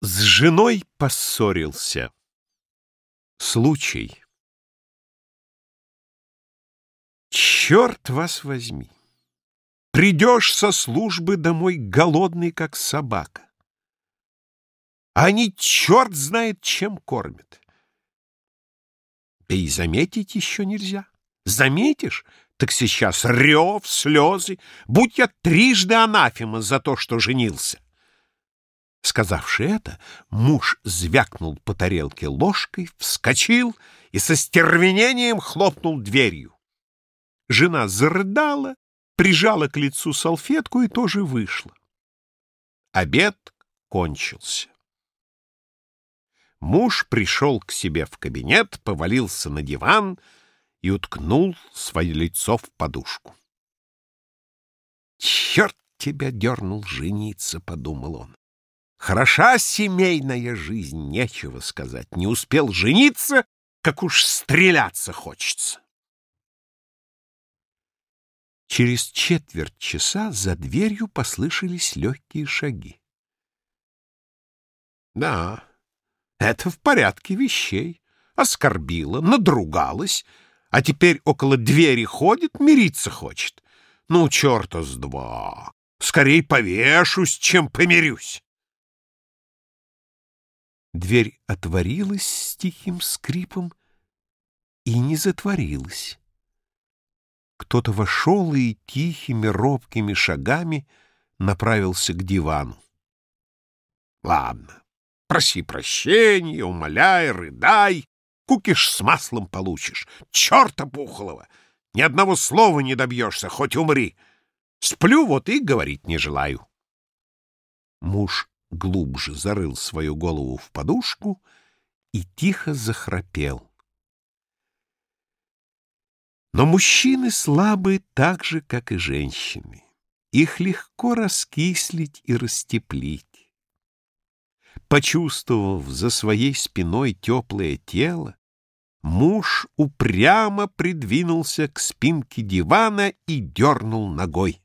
С женой поссорился. Случай. Черт вас возьми! Придешь со службы домой голодный, как собака. Они черт знает, чем кормят. Да и заметить еще нельзя. Заметишь, так сейчас рев, слезы, будь я трижды анафема за то, что женился. Сказавши это, муж звякнул по тарелке ложкой, вскочил и со стервенением хлопнул дверью. Жена зарыдала, прижала к лицу салфетку и тоже вышла. Обед кончился. Муж пришел к себе в кабинет, повалился на диван и уткнул свое лицо в подушку. «Черт тебя дернул жениться!» — подумал он. Хороша семейная жизнь, нечего сказать. Не успел жениться, как уж стреляться хочется. Через четверть часа за дверью послышались легкие шаги. Да, это в порядке вещей. Оскорбила, надругалась, а теперь около двери ходит, мириться хочет. Ну, черта с два. Скорей повешусь, чем помирюсь. Дверь отворилась с тихим скрипом и не затворилась. Кто-то вошел и тихими робкими шагами направился к дивану. Ладно, проси прощения, умоляй, рыдай, кукиш с маслом получишь. Черта пухлого! Ни одного слова не добьешься, хоть умри. Сплю вот и говорить не желаю. Муж глубже зарыл свою голову в подушку и тихо захрапел. Но мужчины слабы так же, как и женщины. Их легко раскислить и растеплить. Почувствовав за своей спиной теплое тело, муж упрямо придвинулся к спинке дивана и дернул ногой.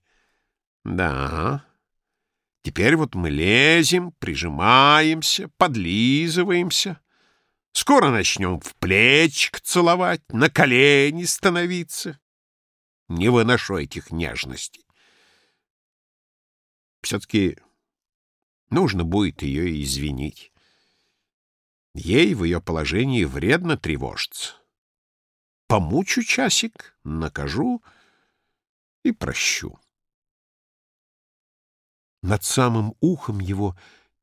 Да, Теперь вот мы лезем, прижимаемся, подлизываемся. Скоро начнем в плечик целовать, на колени становиться. Не выношу этих нежностей. Все-таки нужно будет ее извинить. Ей в ее положении вредно тревожиться. Помучу часик, накажу и прощу. Над самым ухом его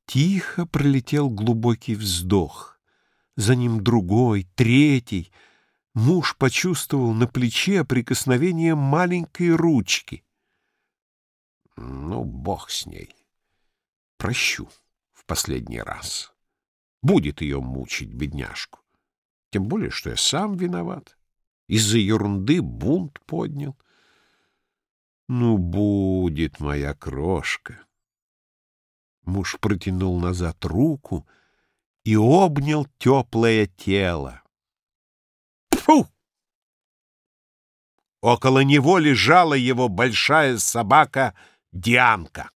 тихо пролетел глубокий вздох. За ним другой, третий. Муж почувствовал на плече прикосновение маленькой ручки. Ну, бог с ней. Прощу в последний раз. Будет ее мучить, бедняжку. Тем более, что я сам виноват. Из-за ерунды бунт поднял. Ну, будет моя крошка. Муж протянул назад руку и обнял теплое тело. Фу! Около него лежала его большая собака Дианка.